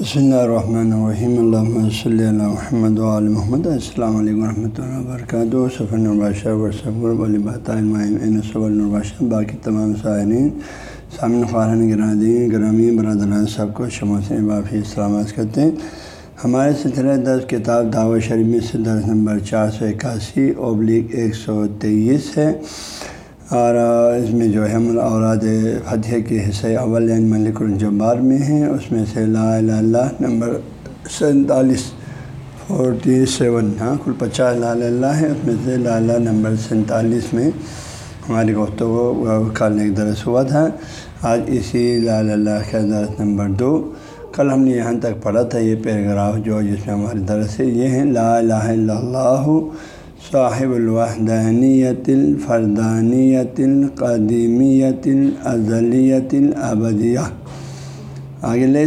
بسم اللہ الرحمن الرحیم اللہ صلی اللہ محمد علیہ محمد السلام علیکم ورحمۃ اللہ وبرکاتہ سفر نرباشہ ورثب صبر باقی تمام سائرین سامن خارن گرادین گرامی برادران سب کو شمع سے بافی اسلامات کرتے ہیں ہمارے سلسلہ دس کتاب دعوت شریف میں سے درس نمبر چار سو اکاسی ابلیغ ایک سو تیئیس ہے اور اس میں جو ہے ہم اوراد فتح کے حصہ اول ملک الجبار میں ہیں۔ اس میں سے لا الہ اللہ نمبر سینتالیس، فورٹی سیون ہاں کل پچاس لا اللہ ہے۔ اس میں سے لا اللہ نمبر سینتالیس میں ہماری گفتگو کل ایک درس ہوا تھا۔ آج اسی لا اللہ کا درس نمبر دو۔ کل ہم نے یہاں تک پڑھا تھا یہ پیراگراف جو جس میں ہمارے درس ہے، یہ ہیں لا الہ الا اللہ صاحب الوحدانیت الفردانیت القدیمیت الازلیت الابدیہ۔ آگے لے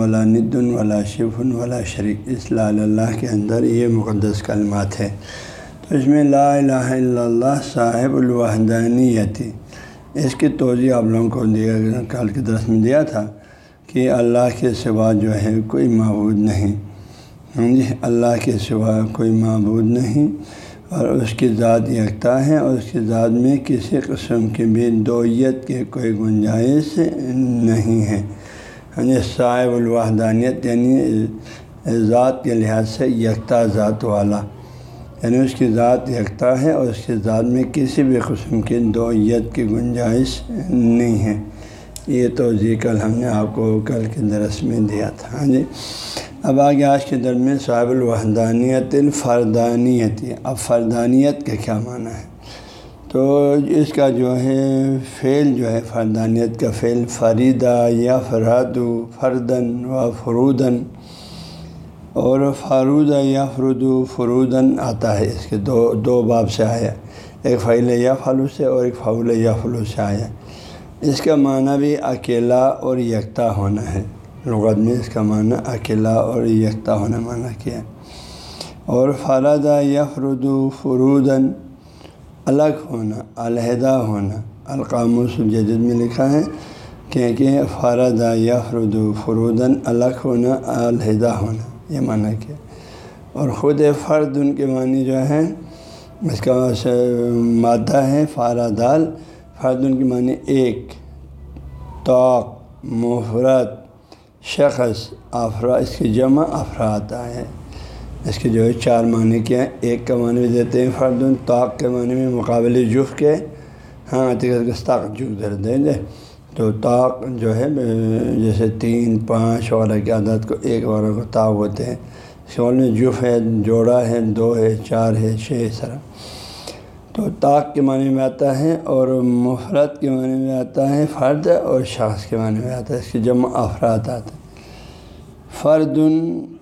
ولا ند ولا شف ولا شریک۔ اس لا اللہ کے اندر یہ مقدس کلمات ہے تو اس میں لا الہ الا اللہ صاحب الوحدانیت۔ اس کی توجہ آپ لوگوں کو دیا کل کے درس میں دیا تھا کہ اللہ کے سوا جو ہے کوئی معبود نہیں۔ ہاں جی اللہ کے سوا کوئی معبود نہیں اور اس کی ذات یکتا ہے اور اس کی ذات میں کسی قسم کی بھی دویت کے کوئی گنجائش نہیں ہے۔ ہاں جی صاحب الوحدانیت یعنی ذات کے لحاظ سے یکتا ذات والا یعنی اس کی ذات یکتا ہے اور اس کی ذات میں کسی بھی قسم کی دویت کی گنجائش نہیں ہے۔ یہ توضیع کل ہم نے آپ کو کل کے درس میں دیا تھا۔ ہاں جی۔ اب آگے آج کے درمیان صاحب الوحدانیت الفردانیت اب فردانیت کا کیا معنی ہے؟ تو اس کا جو ہے فعل جو ہے، فردانیت کا فعل فریدہ یا فراد فردن و فرودن، اور فارودہ یا فرود فرودن آتا ہے۔ اس کے دو دو باب سے آیا۔ ایک فعل یا فلو سے، اور ایک فعول یا فلو سے آیا۔ اس کا معنی بھی اکیلا اور یکتا ہونا ہے۔ لغت میں اس کا معنی اکیلا اور یکتا ہونا معنی کیا اور فردہ یفرد فرودن الگ ہونا، علیحدہ ہونا۔ القاموس الجدید میں لکھا ہے کہ کہ فردہ یفرد فرودن الگ ہونا، علیحدہ ہونا، یہ معنی کیا اور خود فرد ان کے معنی جو ہے اس کا مادہ ہے فارادال۔ فرد ان کے معنی ایک توق مفرت شخص افرا، اس کی جمع افراد ہے اس کے جو ہے چار معنی کیا ہیں۔ ایک کا معنی بھی دیتے ہیں فردن طاق کے معنی میں مقابل جف کے۔ ہاں طاق جھک در دیں دے تو طاق جو ہے، جیسے تین، پانچ والے کی عادت کو ایک والوں کو طاق ہوتے ہیں۔ اس کے میں جف ہے، جوڑا ہے، دو ہے، چار ہے، چھ سر تو طاق کے معنی میں آتا ہے اور مفرت کے معنی میں آتا ہے فرد اور شخص کے معنی میں آتا ہے، اس کی جمع افراد آتا ہے فرد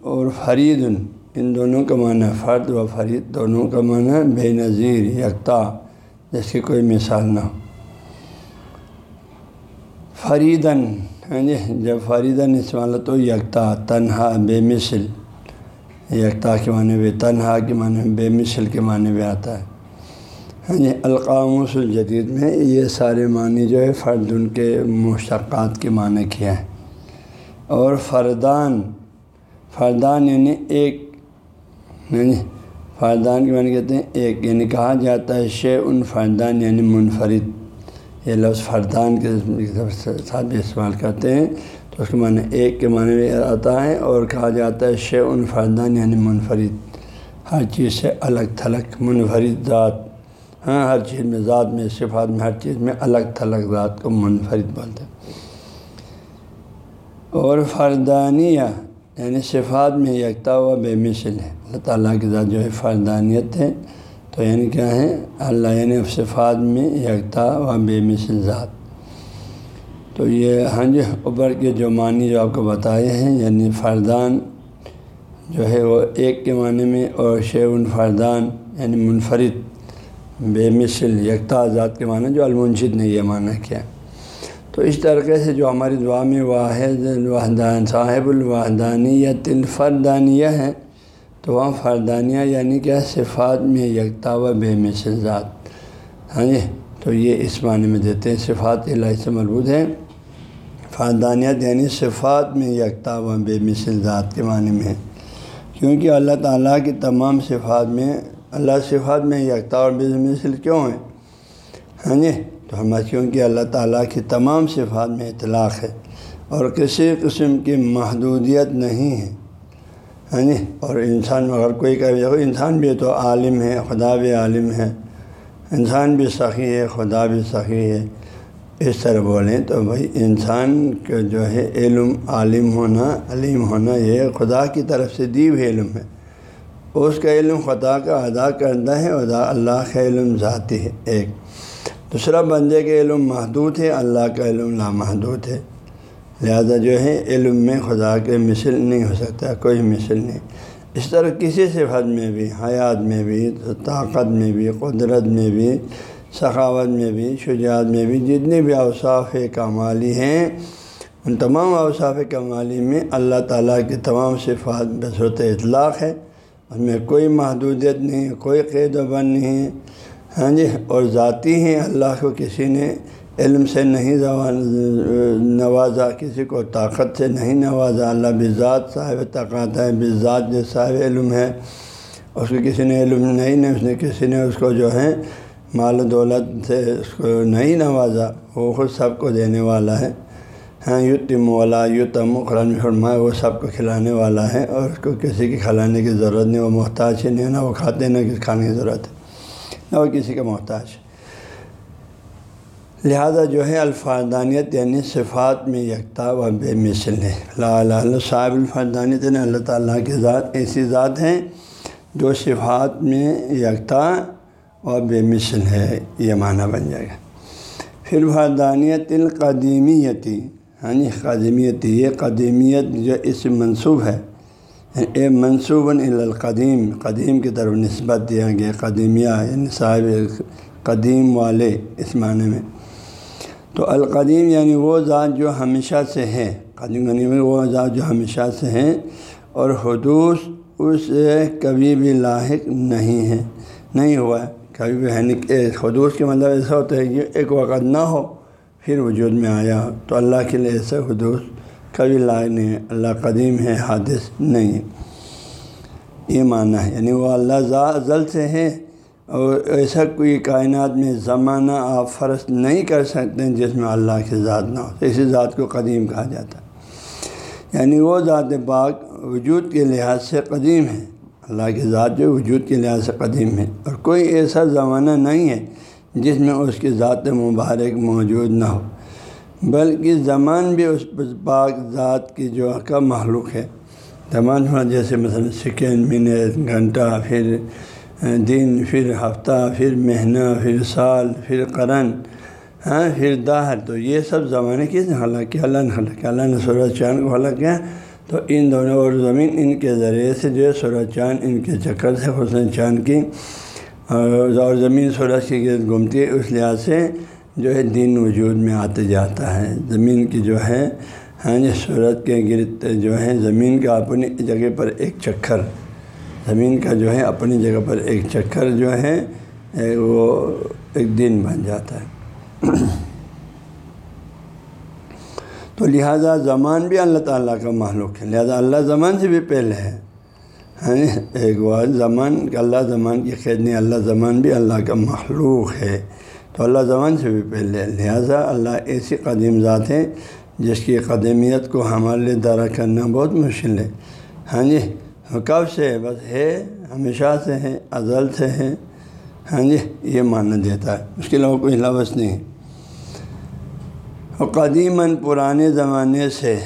اور فرید ان دونوں کا معنی فرد و فرید، دونوں کا معنی بے نظیر، یکتا، جس کی کوئی مثال نہ ہو۔ فریدن ہاں جی جب فریدن استعمال تو یکتا، تنہا، بے مثل۔ یکتا کے معنی میں، تنہا کے معنی بے مثل کے معنی میں آتا ہے۔ ہاں جی القاموس الجدید میں یہ سارے معنی جو ہے فرد ان کے مشتقات کے معنی کیا ہے اور فردان فردان یعنی ایک ہاں جی فردان کے معنی کہتے ہیں ایک یعنی کہا جاتا ہے شے ان فردان یعنی منفرد۔ یہ لفظ فردان کے ساتھ بھی استعمال کرتے ہیں، تو اس کے معنی ایک کے معنی میں آتا ہے اور کہا جاتا ہے شے ان فردان یعنی منفرد۔ ہر چیز سے الگ تھلگ، منفرد ذات۔ ہاں ہر چیز میں، ذات میں، صفات میں، ہر چیز میں الگ تھلگ ذات کو منفرد بولتے ہیں اور فردانیہ یعنی صفات میں یکتا ہوا بے مثل ہے۔ اللہ تعالیٰ کی ذات جو ہے، فردانیت ہے۔ تو یعنی کیا ہے؟ اللہ یعنی صفات میں یکتا و بے مثل ذات۔ تو یہ ہاں جی اوپر کے جو معنی جو آپ کو بتائے ہیں یعنی فردان جو ہے، وہ ایک کے معنی میں اور شیون فردان یعنی منفرد۔ بے مثل یکتا ذات کے معنی جو المنشد نے یہ معنی کیا۔ تو اس طریقے سے جو ہماری دعا میں واحد الوحدان، صاحب الوحدانیت الفردانیہ ہے، تو وہاں فردانیہ یعنی کیا؟ صفات میں یکتا و بے مثل ذات۔ ہاں جی تو یہ اس معنی میں دیتے ہیں، صفات الہی سے مربوط ہے فردانیت یعنی صفات میں یکتا و بے مثل ذات کے معنی میں ہے۔ کیونکہ اللہ تعالیٰ کی تمام صفات میں اللہ صفات میں یکتا اور بے مثل کیوں ہیں ہاں جی تو ہم کیونکہ اللہ تعالیٰ کی تمام صفات میں اطلاق ہے اور کسی قسم کی محدودیت نہیں ہے۔ ہاں جی اور انسان اگر کوئی کہ انسان بھی تو عالم ہے، خدا بھی عالم ہے۔ انسان بھی سخی ہے، خدا بھی سخی ہے۔ اس طرح بولیں تو بھائی، انسان کا جو ہے علم، عالم ہونا، علیم ہونا یہ خدا کی طرف سے دی ہوئی علم ہے۔ اس کا علم خدا کا ادا کرتا ہے ادا اللہ کا علم ذاتی ہے ایک۔ دوسرا بندے کا علم محدود ہے، اللہ کا علم لامحدود ہے۔ لہذا جو ہے، علم میں خدا کے مثل نہیں ہو سکتا، کوئی مثل نہیں۔ اس طرح کسی صفت میں بھی، حیات میں بھی، طاقت میں بھی، قدرت میں بھی، سخاوت میں بھی، شجاعت میں بھی، جتنے بھی اوصاف کمالی ہیں، ان تمام اوصاف کمالی میں اللہ تعالیٰ کی تمام صفات بصورت اطلاق ہے۔ اس میں کوئی محدودیت نہیں ہے کوئی قید و بند نہیں۔ ہے ہاں جی اور ذاتی ہیں، اللہ کو کسی نے علم سے نہیں نوازا، کسی کو طاقت سے نہیں نوازا۔ اللہ بذات صاحب طاقت ہے بذات جو صاحب علم ہے۔ اس کو کسی نے علم نہیں نہیں اس نے کسی نے اس کو جو ہے مال و دولت سے اس کو نہیں نوازا۔ وہ خود سب کو دینے والا ہے۔ ہاں یو تم والا یو تم قرآن فرمائے وہ سب کو کھلانے والا ہے اور اس کو کسی کی کھلانے کی ضرورت نہیں، وہ محتاج ہی نہیں، نہ وہ کھاتے، نہ کسی کھانے کی ضرورت ہے، نہ وہ کسی کا محتاج لہذا جو ہے الفادانیت یعنی صفات میں یکتا و بے مثل ہے۔ اللہ، صاحب الفادانیت یعنی اللہ تعالیٰ کی ذات، ایسی ذات ہیں جو صفات میں یکتا و بے مثل ہے، یہ معنی بن جائے گا۔ پھر فردانیت القدیمیتی ہاں جی قدیمیت یہ قدیمیت جو اس منصوب ہے یعنی اے منصوب القدیم، قدیم کی طرف نسبت دیا گیا، قدیمیہ یعنی صاحب قدیم والے اس معنی میں۔ تو القدیم یعنی وہ ذات جو ہمیشہ سے ہے قدیم یعنی وہ ذات جو ہمیشہ سے ہیں، اور حدوث اس کبھی بھی لاحق نہیں ہے نہیں ہوا ہے۔ کبھی بھی یعنی حدوث کے مطلب ایسا ہوتا ہے کہ ایک وقت نہ ہو پھر وجود میں آیا تو اللہ کے لیے ایسا حدوث کبھی لاحق نہیں ہے۔ اللہ قدیم ہے، حادث نہیں۔ ہے یہ معنی ہے۔ یعنی وہ اللہ ازل سے ہے اور ایسا کوئی کائنات میں زمانہ آپ فرض نہیں کر سکتے جس میں اللہ کی ذات نہ ہو۔ اسی ذات کو قدیم کہا جاتا ہے۔ یعنی وہ ذات پاک وجود کے لحاظ سے قدیم ہے۔ اللہ کی ذات جو وجود کے لحاظ سے قدیم ہے۔ اور کوئی ایسا زمانہ نہیں ہے جس میں اس کی ذات مبارک موجود نہ ہو، بلکہ زمان بھی اس پاک ذات کی جو کا محلوق ہے۔ زمان جیسے مثلاً سیکنڈ منٹ، گھنٹہ، پھر دن، پھر ہفتہ، پھر مہینہ، پھر سال، پھر قرن ہاں پھر دہر۔ تو یہ سب زمانے کس نے حالانکہ کیا اللہ نے حالانکہ اللہ نے سورج چاند کو حالانکہ کیا۔ تو ان دونوں اور زمین ان کے ذریعے سے جو ہے سورج چاند ان کے چکر سے، حسن چاند کی اور زمین سورج کی گرد گھومتی ہے، اس لحاظ سے جو ہے دن وجود میں آتے جاتا ہے۔ زمین کی جو ہے ہاں جی سورج کے گرد جو ہے، زمین کا اپنی جگہ پر ایک چکر زمین کا جو ہے اپنی جگہ پر ایک چکر جو ہے، وہ ایک دن بن جاتا ہے۔ تو لہٰذا زمان بھی اللہ تعالیٰ کا معلوم ہے۔ لہٰذا اللہ زمان سے بھی پہلے ہے۔ ہاں ایک بار زمان اللہ زمان کی قید نہیں اللہ زمان بھی اللہ کا مخلوق ہے۔ تو اللہ زمان سے بھی پہلے، لہٰذا اللہ ایسی قدیم ذات ہے جس کی قدیمیت کو ہمارے لیے درا کرنا بہت مشکل ہے۔ ہاں جی کب سے بس ہے، ہمیشہ سے ہے، ازل سے ہے۔ ہاں جی یہ ماننا دیتا ہے، اس کے علاوہ کوئی لفظ نہیں اور قدیماً پرانے زمانے سے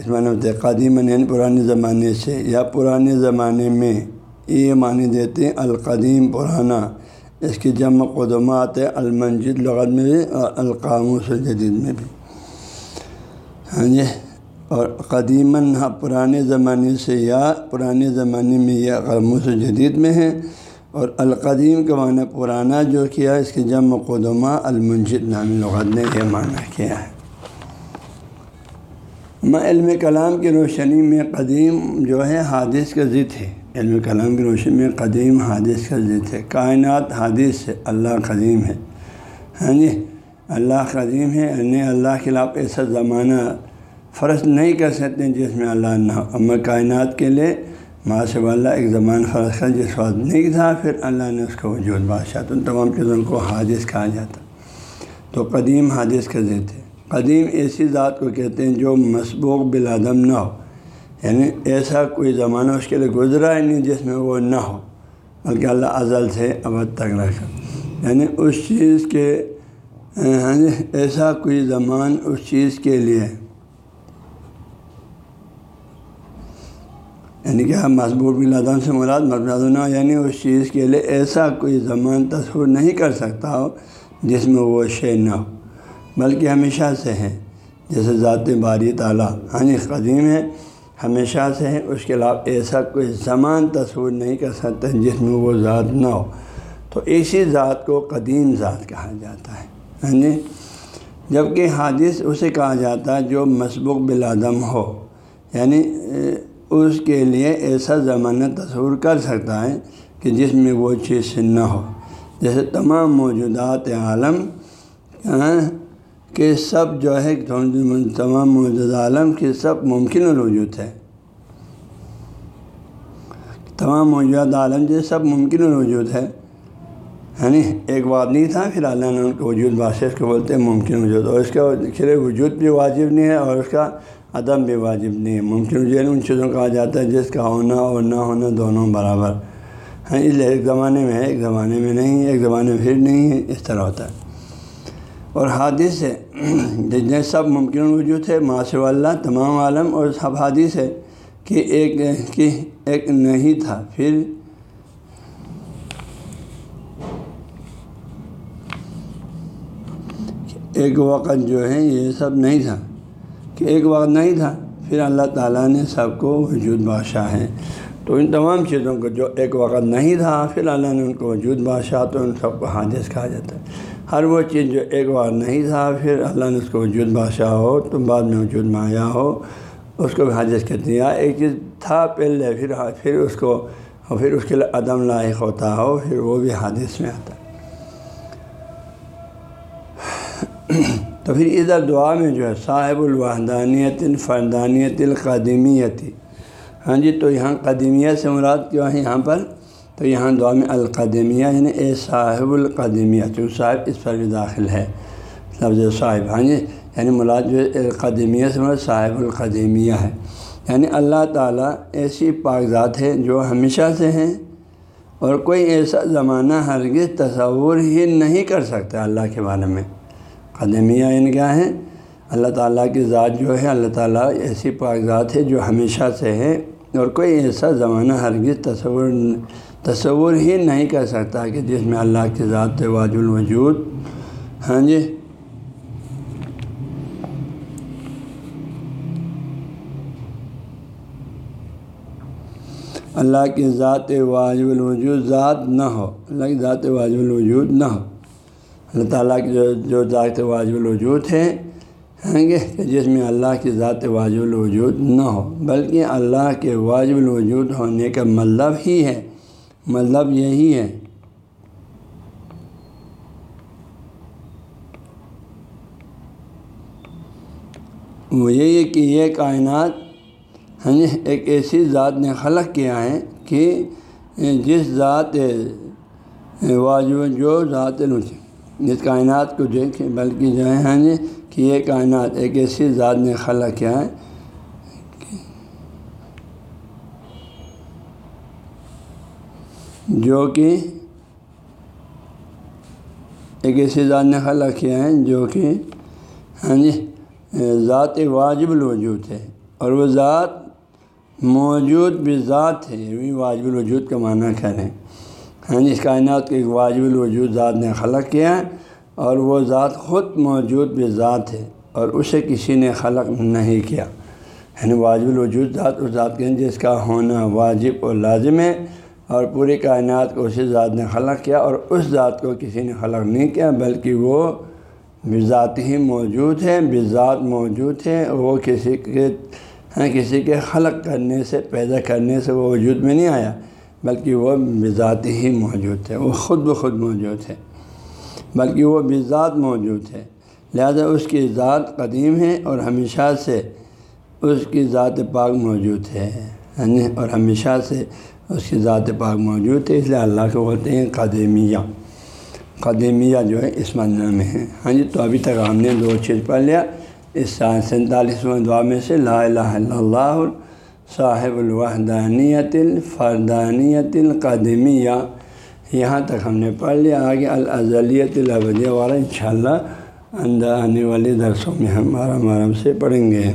اس معنی ہوتے ہیں قدیماً یعنی پرانے زمانے سے یا پرانے زمانے میں یہ معنی دیتے ہیں القدیم پرانا۔ اس کی جمع قدمات المنجد لغت میں بھی اور القاموس الجدید میں بھی۔ ہاں جی اور قدیماً ہاں پرانے زمانے سے یا پرانے زمانے میں یا قاموس جدید میں ہے اور القدیم کا معنی پرانا جو کیا اس کی جمع قدمہ المنجد نامی لغت نے یہ معنی کیا ہے۔ علم کلام کی روشنی میں قدیم جو ہے حادث کا ضد ہے۔ علم کلام کی روشنی میں قدیم حادث کا ضد ہے۔ کائنات حادث سے اللہ قدیم ہے۔ ہاں جی؟ اللہ قدیم ہے۔ یعنی اللہ کے خلاف ایسا زمانہ فرض نہیں کر سکتے جس میں اللہ نہ ہو۔ اما کائنات کے لیے ماسب اللہ ایک زمان فرض کر جس وقت نہیں تھا، پھر اللہ نے اس کو وجود بادشاہ تو ان تمام چیزوں کو حادث کہا جاتا۔ تو قدیم حادث کر دیتے قدیم ایسی ذات کو کہتے ہیں جو مسبوق بالعدم نہ ہو۔ یعنی ایسا کوئی زمانہ اس کے لیے گزرا ہی نہیں جس میں وہ نہ ہو، بلکہ اللہ ازل سے ابد تک رکھا۔ یعنی اس چیز کے یعنی ایسا کوئی زمان اس چیز کے لیے۔ یعنی کہ مضبوط بالعدم سے مراد نہ یعنی اس چیز کے لیے ایسا کوئی زمان تصور نہیں کر سکتا ہو جس میں وہ شے نہ ہو۔ بلکہ ہمیشہ سے ہے جیسے ذات باری تعالیٰ ہاں جی قدیم ہے، ہمیشہ سے ہے اس کے علاوہ ایسا کوئی زمان تصور نہیں کر سکتا جس میں وہ ذات نہ ہو۔ تو اسی ذات کو قدیم ذات کہا جاتا ہے۔ ہاں جی جبکہ حادث اسے کہا جاتا ہے جو مسبوق بالعدم ہو۔ یعنی اس کے لیے ایسا زمانہ تصور کر سکتا ہے کہ جس میں وہ چیز نہ ہو۔ جیسے تمام موجودات عالم ہاں، کہ سب جو ہے، تمام موجودہ عالم کے سب ممکن الوجود ہے تمام موجودات عالم جو سب ممکن الوجود ہے یعنی ایک بات نہیں تھا، پھر اللہ نے ان کو وجود بادشاہ کو بولتے ہیں ممکن وجود، اور اس کا کھلے وجود بھی واجب نہیں ہے اور اس کا عدم بھی واجب نہیں ہے۔ ممکن وجود یعنی ان چیزوں کہا جاتا ہے جس کا ہونا اور نہ ہونا دونوں برابر ہیں۔ اس لیے ایک زمانے میں ہے، ایک زمانے میں نہیں، ایک زمانے میں پھر نہیں ہے، اس طرح ہوتا ہے۔ اور حادث ہے۔ جتنے سب ممکن وجود ہے ماشاء اللہ، تمام عالم اور سب حادث ہے کہ ایک کہ ایک نہیں تھا۔ پھر ایک وقت جو ہے، یہ سب نہیں تھا۔ کہ ایک وقت نہیں تھا، پھر اللہ تعالیٰ نے سب کو وجود بادشاہ ہے۔ تو ان تمام چیزوں کو جو ایک وقت نہیں تھا پھر اللہ نے ان کو وجود بادشاہ تو ان سب کو حادث کہا جاتا ہے۔ ہر وہ چیز جو ایک بار نہیں تھا پھر اللہ نے اس کو وجود بادشاہ ہو تو بعد میں وجود میں آیا ہو، اس کو بھی حادث کہتے ہیں ایک چیز تھا پہلے، پھر پھر اس کو، اور پھر اس کے لیے عدم لاحق ہوتا ہو، پھر وہ بھی حادث میں آتا۔ ہے تو پھر ادھر دعا میں جو ہے، صاحب الوحدانیت الفردانیت القدیمیتی ہاں جی تو یہاں قدیمیت سے مراد کیوں ہے یہاں پر؟ تو یہاں دعا میں القدیمیہ یعنی اے صاحب القدیمیہ جو صاحب اس پر بھی داخل ہے، لفظ صاحب ہاں جی یعنی مراد جو القدیمیہ سے مراد صاحب القدیمیہ ہے یعنی اللہ تعالیٰ ایسی کاغذات ہے جو ہمیشہ سے ہیں اور کوئی ایسا زمانہ ہرگز تصور ہی نہیں کر سکتا اللہ کے بارے میں۔ قدیمیہ یعنی کیا ہے؟ اللہ تعالیٰ کی ذات جو ہے، اللہ تعالیٰ ایسی کاغذات ہے جو ہمیشہ سے ہے۔ اور کوئی ایسا زمانہ ہرگز تصور تصور ہی نہیں کر سکتا کہ جس میں اللہ کی ذات واج الوجود۔ ہاں جی؟ اللہ کی ذات واجب الوجود ذات نہ ہو۔ اللہ کی ذات واجب الوجود نہ ہو۔ اللہ تعالیٰ کی جو جو ذات واجب الوجود ہے ہیں گے کہ جس میں اللہ کی ذات واجب الوجود نہ ہو، بلکہ اللہ کے واجب الوجود ہونے کا مطلب ہی ہے۔ مطلب یہی ہے۔ وہ یہی ہے کہ یہ کائنات ہاں جی ایک ایسی ذات نے خلق کیا ہے کہ جس ذات واجب جو ذات جس کائنات کو دیکھیں بلکہ جو ہے ہاں جی کہ یہ کائنات ایک ایسی ذات نے خلق کیا ہے جو کہ ایک ایسی ذات نے خلق کیا ہے جو کہ ہاں جی ذات واجب الوجود ہے اور وہ ذات موجود بھی ذات ہے یہ واجب الوجود کا معنی کریں ہاں جی اس کائنات کے ایک واجب الوجود ذات نے خلق کیا ہے اور وہ ذات خود موجود بھی ذات ہے اور اسے کسی نے خلق نہیں کیا۔ یعنی واجب الوجود ذات اس ذات کے جس کا ہونا واجب اور لازم ہے اور پوری کائنات کو اسی ذات نے خلق کیا اور اس ذات کو کسی نے خلق نہیں کیا، بلکہ وہ بذات ہی موجود ہے بذات موجود ہے۔ وہ کسی کے ہاں کسی کے خلق کرنے سے، پیدا کرنے سے وہ وجود میں نہیں آیا، بلکہ وہ بذات ہی موجود ہے، وہ خود بخود موجود ہے۔ بلکہ وہ بذات موجود ہے۔ لہذا اس کی ذات قدیم ہے اور ہمیشہ سے اس کی ذات پاک موجود ہے۔ یعنی اور ہمیشہ سے اس کی ذات پاک موجود ہے، اس لیے اللہ کو بولتے ہیں قدیمیہ۔ قدیمیہ جو ہے، اس معنی میں ہے۔ ہاں جی تو ابھی تک ہم نے دو چیز پڑھ لیا۔ اس سینتالیسویں دعا میں سے لا الہ الا اللہ صاحب الوحدانیت الفردانیت القدمیہ یہاں تک ہم نے پڑھ لیا آگے الازلیت الابدیہ والا ان شاء اللہ اندر آنے والے درسوں میں ہم آرام آرام سے پڑھیں گے۔